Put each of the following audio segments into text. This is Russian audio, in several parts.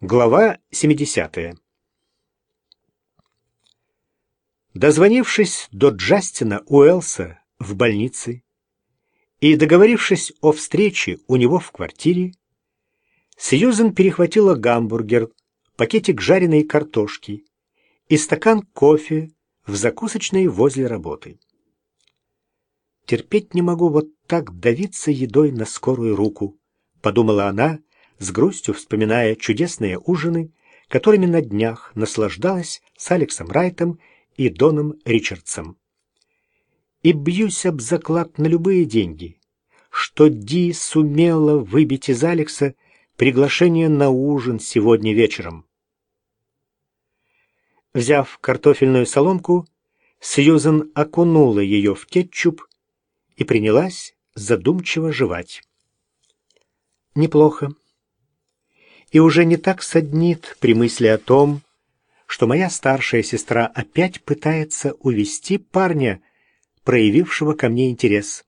Глава 70. Дозвонившись до Джастина Уэлса в больнице и договорившись о встрече у него в квартире, Сьюзен перехватила гамбургер, пакетик жареной картошки и стакан кофе в закусочной возле работы. «Терпеть не могу вот так давиться едой на скорую руку», — подумала она, с грустью вспоминая чудесные ужины, которыми на днях наслаждалась с Алексом Райтом и Доном Ричардсом. И бьюсь об заклад на любые деньги, что Ди сумела выбить из Алекса приглашение на ужин сегодня вечером. Взяв картофельную соломку, Сьюзен окунула ее в кетчуп и принялась задумчиво жевать. Неплохо. И уже не так саднит при мысли о том, что моя старшая сестра опять пытается увести парня, проявившего ко мне интерес.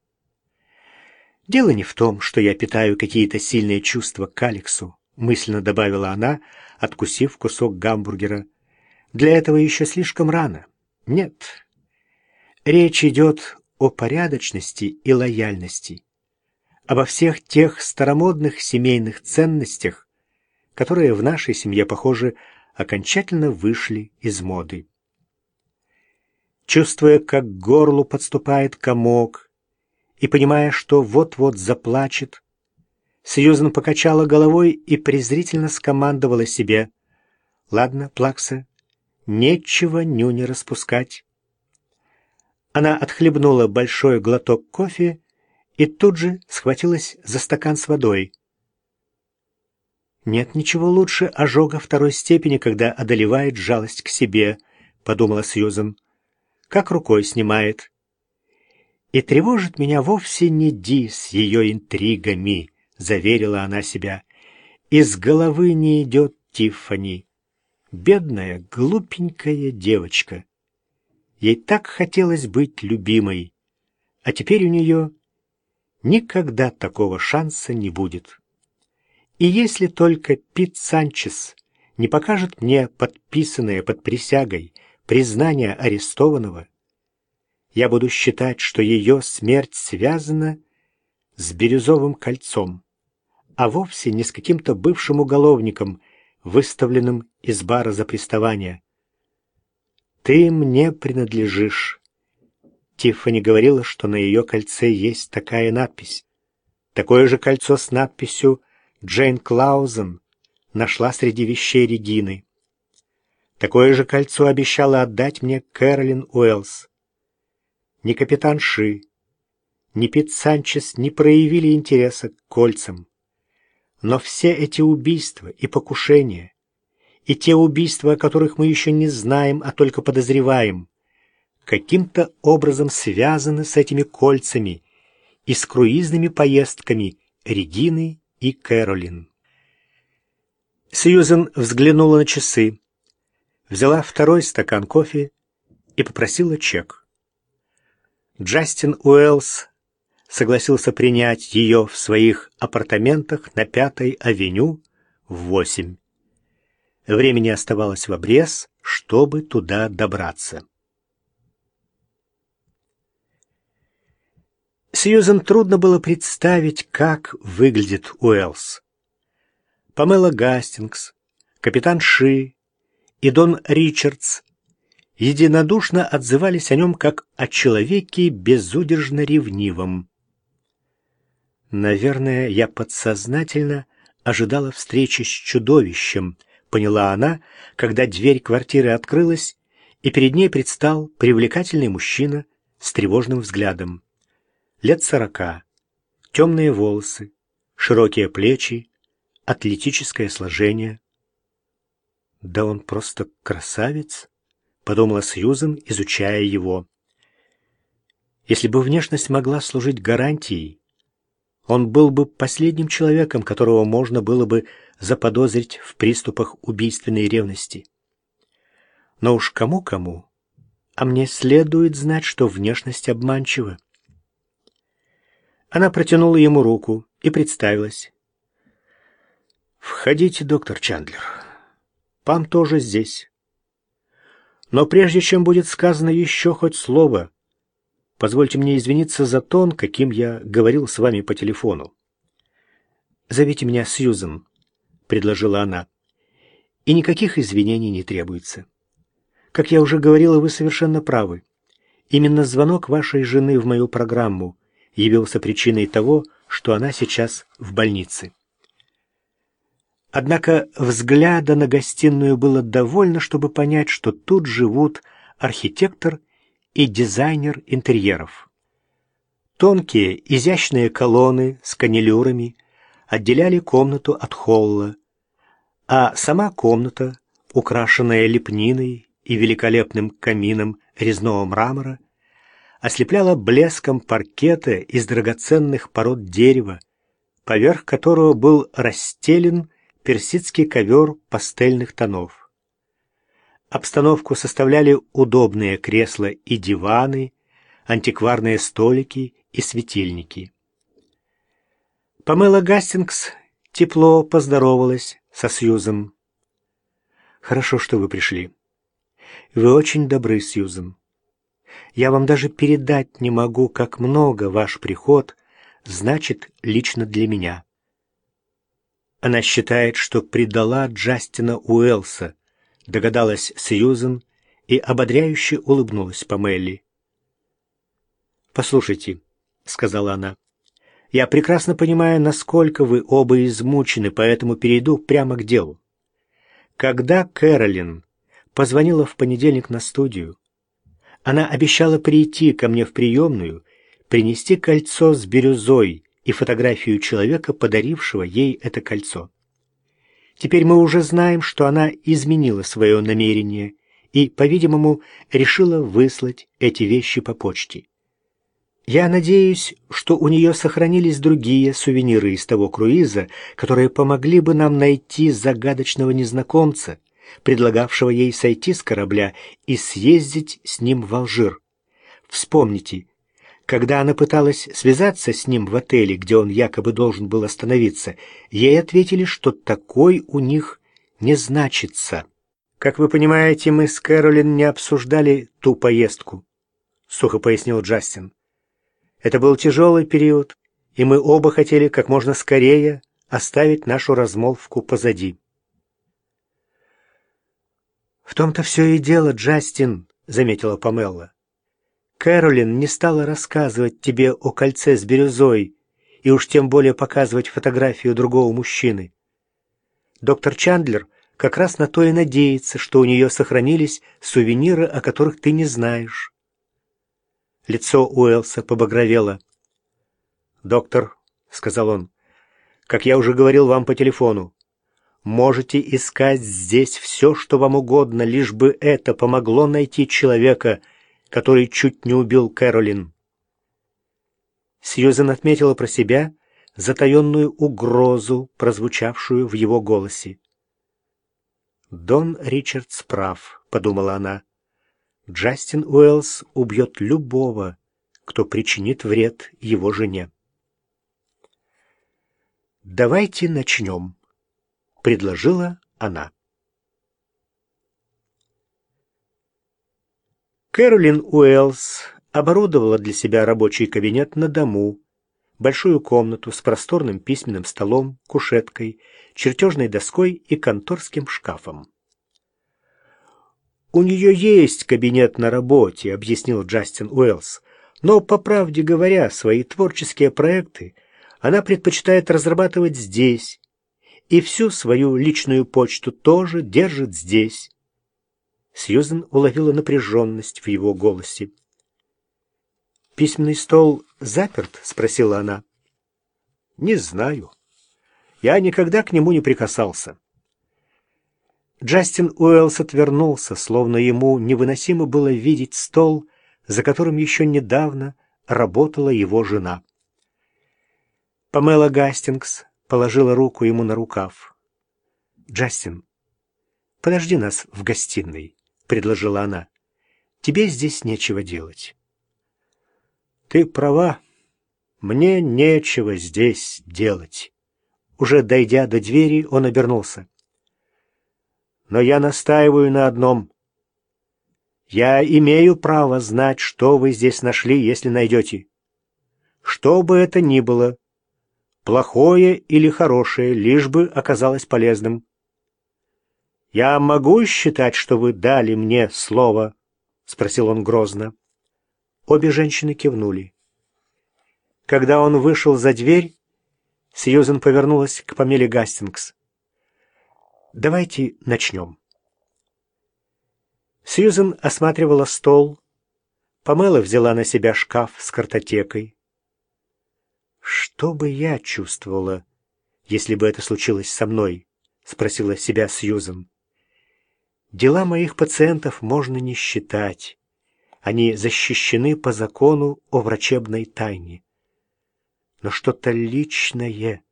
Дело не в том, что я питаю какие-то сильные чувства к Алексу, мысленно добавила она, откусив кусок гамбургера. Для этого еще слишком рано. Нет. Речь идет о порядочности и лояльности, обо всех тех старомодных семейных ценностях, которые в нашей семье, похоже, окончательно вышли из моды. Чувствуя, как к горлу подступает комок, и понимая, что вот-вот заплачет, Сьюзен покачала головой и презрительно скомандовала себе. «Ладно, Плакса, нечего нюни распускать». Она отхлебнула большой глоток кофе и тут же схватилась за стакан с водой. «Нет ничего лучше ожога второй степени, когда одолевает жалость к себе», — подумала Сьюзен. «Как рукой снимает». «И тревожит меня вовсе не Ди с ее интригами», — заверила она себя. «Из головы не идет Тиффани. Бедная, глупенькая девочка. Ей так хотелось быть любимой, а теперь у нее никогда такого шанса не будет». И если только Пит Санчес не покажет мне подписанное под присягой признание арестованного, я буду считать, что ее смерть связана с бирюзовым кольцом, а вовсе не с каким-то бывшим уголовником, выставленным из бара за приставание. «Ты мне принадлежишь». Тиффани говорила, что на ее кольце есть такая надпись. Такое же кольцо с надписью Джейн Клаузен нашла среди вещей Регины. Такое же кольцо обещала отдать мне Кэролин Уэллс. Ни капитан Ши, ни Пит Санчес не проявили интереса к кольцам. Но все эти убийства и покушения, и те убийства, о которых мы еще не знаем, а только подозреваем, каким-то образом связаны с этими кольцами и с круизными поездками Регины и Кэролин. Сьюзен взглянула на часы, взяла второй стакан кофе и попросила чек. Джастин Уэллс согласился принять ее в своих апартаментах на Пятой авеню в восемь. Времени оставалось в обрез, чтобы туда добраться. Сьюзен трудно было представить, как выглядит Уэллс. Памела Гастингс, капитан Ши и Дон Ричардс единодушно отзывались о нем как о человеке безудержно ревнивом. «Наверное, я подсознательно ожидала встречи с чудовищем», — поняла она, когда дверь квартиры открылась, и перед ней предстал привлекательный мужчина с тревожным взглядом лет сорока, темные волосы, широкие плечи, атлетическое сложение. «Да он просто красавец», — подумала Сьюзен, изучая его. Если бы внешность могла служить гарантией, он был бы последним человеком, которого можно было бы заподозрить в приступах убийственной ревности. Но уж кому-кому, а мне следует знать, что внешность обманчива. Она протянула ему руку и представилась. Входите, доктор Чандлер. Пам тоже здесь. Но прежде чем будет сказано еще хоть слово, позвольте мне извиниться за тон, каким я говорил с вами по телефону. «Зовите меня Сьюзен», — предложила она. «И никаких извинений не требуется. Как я уже говорила, вы совершенно правы. Именно звонок вашей жены в мою программу явился причиной того, что она сейчас в больнице. Однако взгляда на гостиную было довольно, чтобы понять, что тут живут архитектор и дизайнер интерьеров. Тонкие, изящные колонны с канилюрами отделяли комнату от холла, а сама комната, украшенная лепниной и великолепным камином резного мрамора, ослепляла блеском паркета из драгоценных пород дерева, поверх которого был расстелен персидский ковер пастельных тонов. Обстановку составляли удобные кресла и диваны, антикварные столики и светильники. Памела Гастингс тепло поздоровалась со Сьюзом. «Хорошо, что вы пришли. Вы очень добры, Сьюзен. Я вам даже передать не могу, как много ваш приход значит лично для меня. Она считает, что предала Джастина Уэлса, догадалась Сьюзен и ободряюще улыбнулась Памелли. «Послушайте», — сказала она, — «я прекрасно понимаю, насколько вы оба измучены, поэтому перейду прямо к делу. Когда Кэролин позвонила в понедельник на студию, она обещала прийти ко мне в приемную, принести кольцо с бирюзой и фотографию человека, подарившего ей это кольцо. Теперь мы уже знаем, что она изменила свое намерение и, по-видимому, решила выслать эти вещи по почте. Я надеюсь, что у нее сохранились другие сувениры из того круиза, которые помогли бы нам найти загадочного незнакомца, предлагавшего ей сойти с корабля и съездить с ним в Алжир. Вспомните, когда она пыталась связаться с ним в отеле, где он якобы должен был остановиться, ей ответили, что такой у них не значится. «Как вы понимаете, мы с Кэролин не обсуждали ту поездку», — сухо пояснил Джастин. «Это был тяжелый период, и мы оба хотели как можно скорее оставить нашу размолвку позади». «В том-то все и дело, Джастин», — заметила Памелла. «Кэролин не стала рассказывать тебе о кольце с бирюзой и уж тем более показывать фотографию другого мужчины. Доктор Чандлер как раз на то и надеется, что у нее сохранились сувениры, о которых ты не знаешь». Лицо Уэлса побагровело. «Доктор», — сказал он, — «как я уже говорил вам по телефону, Можете искать здесь все, что вам угодно, лишь бы это помогло найти человека, который чуть не убил Кэролин. Сьюзен отметила про себя затаенную угрозу, прозвучавшую в его голосе. «Дон Ричардс прав», — подумала она. «Джастин Уэллс убьет любого, кто причинит вред его жене». «Давайте начнем» предложила она. Кэролин Уэллс оборудовала для себя рабочий кабинет на дому, большую комнату с просторным письменным столом, кушеткой, чертежной доской и конторским шкафом. «У нее есть кабинет на работе», — объяснил Джастин Уэллс, «но, по правде говоря, свои творческие проекты она предпочитает разрабатывать здесь, и всю свою личную почту тоже держит здесь. Сьюзен уловила напряженность в его голосе. «Письменный стол заперт?» — спросила она. «Не знаю. Я никогда к нему не прикасался». Джастин Уэллс отвернулся, словно ему невыносимо было видеть стол, за которым еще недавно работала его жена. Памела Гастингс положила руку ему на рукав. «Джастин, подожди нас в гостиной», — предложила она. «Тебе здесь нечего делать». «Ты права. Мне нечего здесь делать», Уже дойдя до двери, он обернулся. «Но я настаиваю на одном. Я имею право знать, что вы здесь нашли, если найдете. Что бы это ни было, плохое или хорошее, лишь бы оказалось полезным. «Я могу считать, что вы дали мне слово?» — спросил он грозно. Обе женщины кивнули. Когда он вышел за дверь, Сьюзен повернулась к Памеле Гастингс. «Давайте начнем». Сьюзен осматривала стол. Памела взяла на себя шкаф с картотекой. «Что бы я чувствовала, если бы это случилось со мной?» — спросила себя Сьюзен. «Дела моих пациентов можно не считать. Они защищены по закону о врачебной тайне. Но что-то личное,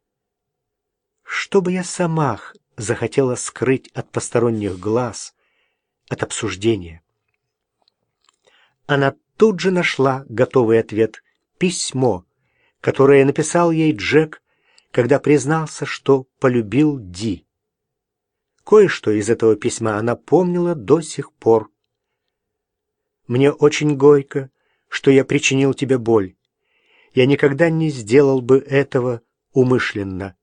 что бы я сама захотела скрыть от посторонних глаз, от обсуждения?» Она тут же нашла готовый ответ — письмо — которое написал ей Джек, когда признался, что полюбил Ди. Кое-что из этого письма она помнила до сих пор. «Мне очень горько, что я причинил тебе боль. Я никогда не сделал бы этого умышленно».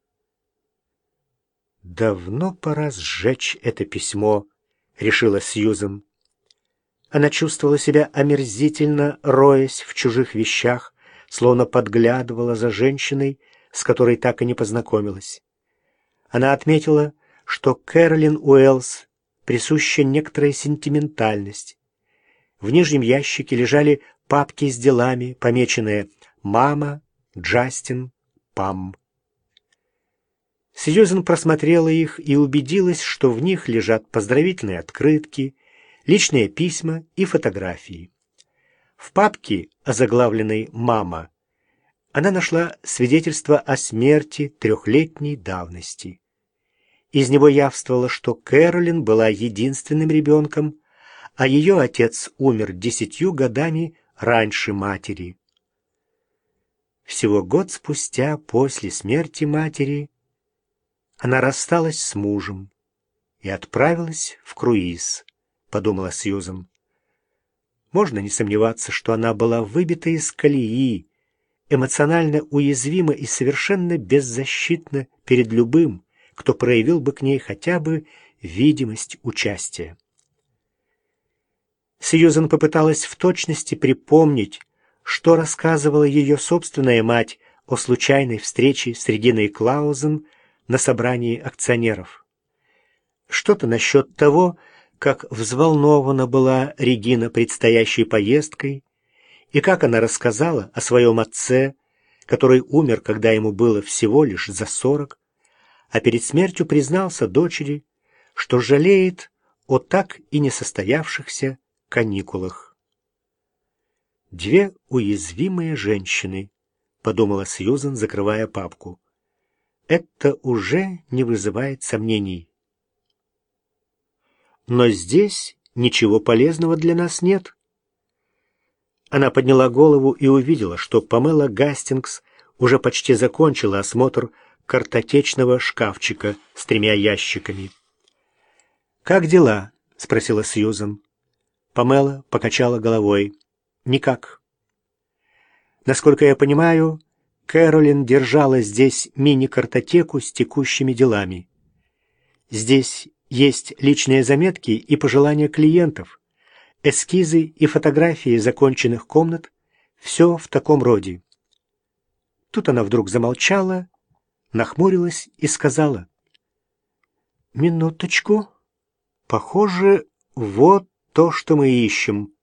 «Давно пора сжечь это письмо», — решила Сьюзен. Она чувствовала себя омерзительно, роясь в чужих вещах, словно подглядывала за женщиной, с которой так и не познакомилась. Она отметила, что Кэролин Уэллс присуща некоторая сентиментальность. В нижнем ящике лежали папки с делами, помеченные «Мама», «Джастин», «Пам». Сьюзен просмотрела их и убедилась, что в них лежат поздравительные открытки, личные письма и фотографии. В папке, озаглавленной «Мама», она нашла свидетельство о смерти трехлетней давности. Из него явствовало, что Кэролин была единственным ребенком, а ее отец умер десятью годами раньше матери. Всего год спустя, после смерти матери, она рассталась с мужем и отправилась в круиз, подумала Сьюзан. Можно не сомневаться, что она была выбита из колеи, эмоционально уязвима и совершенно беззащитна перед любым, кто проявил бы к ней хотя бы видимость участия. Сьюзен попыталась в точности припомнить, что рассказывала ее собственная мать о случайной встрече с Региной Клаузен на собрании акционеров. Что-то насчет того, как взволнована была Регина предстоящей поездкой, и как она рассказала о своем отце, который умер, когда ему было всего лишь за сорок, а перед смертью признался дочери, что жалеет о так и не состоявшихся каникулах. «Две уязвимые женщины», — подумала Сьюзен, закрывая папку. «Это уже не вызывает сомнений». Но здесь ничего полезного для нас нет. Она подняла голову и увидела, что Памела Гастингс уже почти закончила осмотр картотечного шкафчика с тремя ящиками. «Как дела?» — спросила Сьюзан. Памела покачала головой. «Никак». Насколько я понимаю, Кэролин держала здесь мини-картотеку с текущими делами. Здесь есть личные заметки и пожелания клиентов, эскизы и фотографии законченных комнат, все в таком роде. Тут она вдруг замолчала, нахмурилась и сказала. «Минуточку. Похоже, вот то, что мы ищем».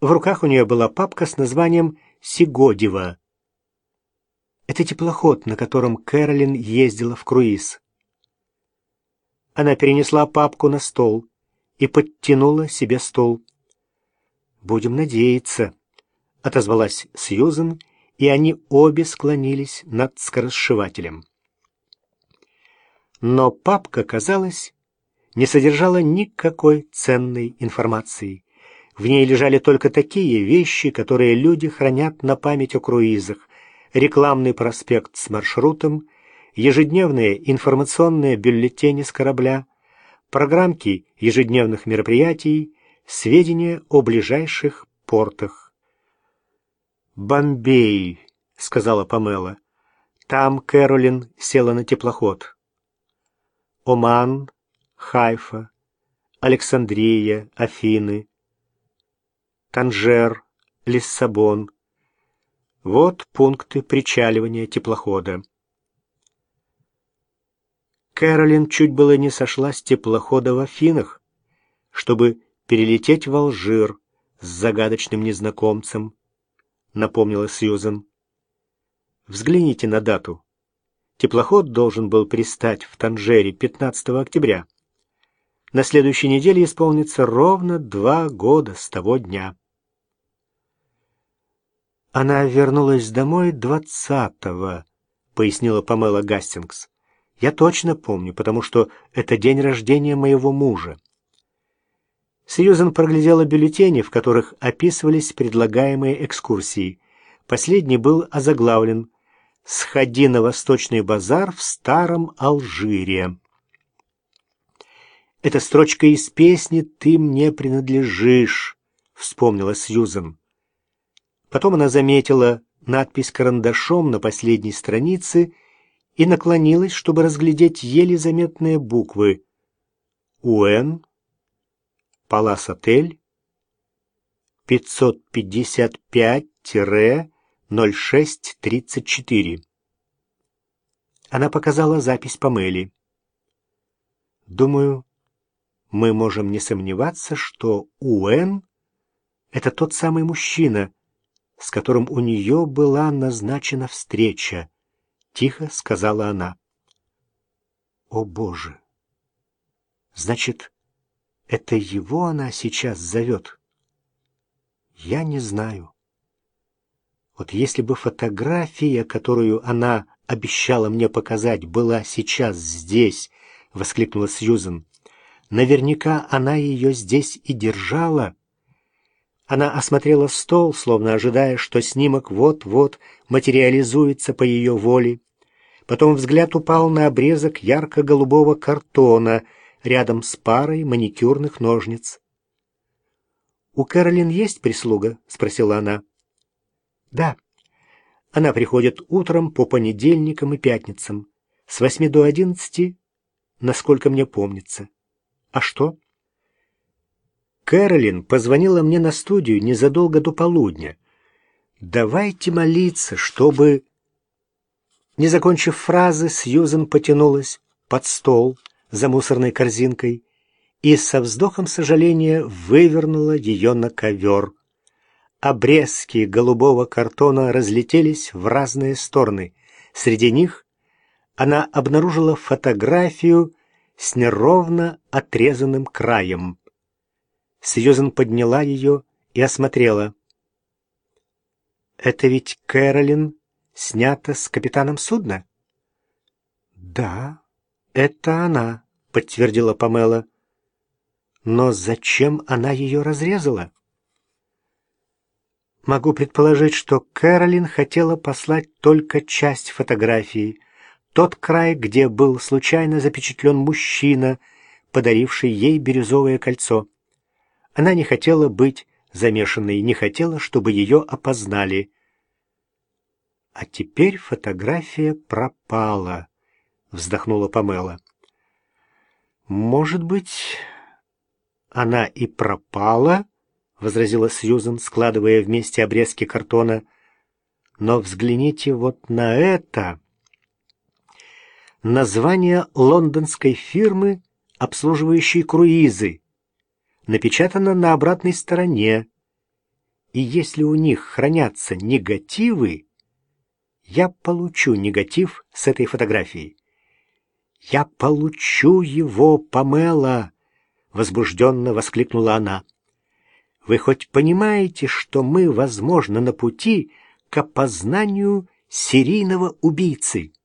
В руках у нее была папка с названием «Сигодева». Это теплоход, на котором Кэролин ездила в круиз. Она перенесла папку на стол и подтянула себе стол. «Будем надеяться», — отозвалась Сьюзен, и они обе склонились над скоросшивателем. Но папка, казалось, не содержала никакой ценной информации. В ней лежали только такие вещи, которые люди хранят на память о круизах. Рекламный проспект с маршрутом, ежедневные информационные бюллетени с корабля, программки ежедневных мероприятий, сведения о ближайших портах. «Бомбей», — сказала Памела. Там Кэролин села на теплоход. Оман, Хайфа, Александрия, Афины, Танжер, Лиссабон. Вот пункты причаливания теплохода. Кэролин чуть было не сошла с теплохода в Афинах, чтобы перелететь в Алжир с загадочным незнакомцем, напомнила Сьюзен. Взгляните на дату. Теплоход должен был пристать в Танжере 15 октября. На следующей неделе исполнится ровно два года с того дня. Она вернулась домой двадцатого, пояснила Памела Гастингс. Я точно помню, потому что это день рождения моего мужа. Сьюзен проглядела бюллетени, в которых описывались предлагаемые экскурсии. Последний был озаглавлен «Сходи на Восточный базар в Старом Алжире». «Это строчка из песни «Ты мне принадлежишь», — вспомнила Сьюзен. Потом она заметила надпись карандашом на последней странице и наклонилась, чтобы разглядеть еле заметные буквы «УН», «Палас-отель», 555-0634. Она показала запись по Мэли. Думаю, мы можем не сомневаться, что УН — это тот самый мужчина, с которым у нее была назначена встреча, — тихо сказала она. О, Боже! Значит, это его она сейчас зовет? Я не знаю. Вот если бы фотография, которую она обещала мне показать, была сейчас здесь, — воскликнула Сьюзен, — наверняка она ее здесь и держала, — она осмотрела стол, словно ожидая, что снимок вот-вот материализуется по ее воле. Потом взгляд упал на обрезок ярко-голубого картона рядом с парой маникюрных ножниц. «У Кэролин есть прислуга?» — спросила она. «Да. Она приходит утром по понедельникам и пятницам, с восьми до одиннадцати, насколько мне помнится. А что?» Кэролин позвонила мне на студию незадолго до полудня. Давайте молиться, чтобы... Не закончив фразы, Сьюзен потянулась под стол за мусорной корзинкой и со вздохом сожаления вывернула ее на ковер. Обрезки голубого картона разлетелись в разные стороны. Среди них она обнаружила фотографию с неровно отрезанным краем. Сьюзен подняла ее и осмотрела. «Это ведь Кэролин снята с капитаном судна?» «Да, это она», — подтвердила Памела. «Но зачем она ее разрезала?» Могу предположить, что Кэролин хотела послать только часть фотографии, тот край, где был случайно запечатлен мужчина, подаривший ей бирюзовое кольцо. Она не хотела быть замешанной, не хотела, чтобы ее опознали. А теперь фотография пропала, вздохнула Памела. Может быть, она и пропала, возразила Сьюзен, складывая вместе обрезки картона. Но взгляните вот на это. Название лондонской фирмы, обслуживающей круизы напечатано на обратной стороне. И если у них хранятся негативы, я получу негатив с этой фотографии. «Я получу его, Памела!» — возбужденно воскликнула она. «Вы хоть понимаете, что мы, возможно, на пути к опознанию серийного убийцы?»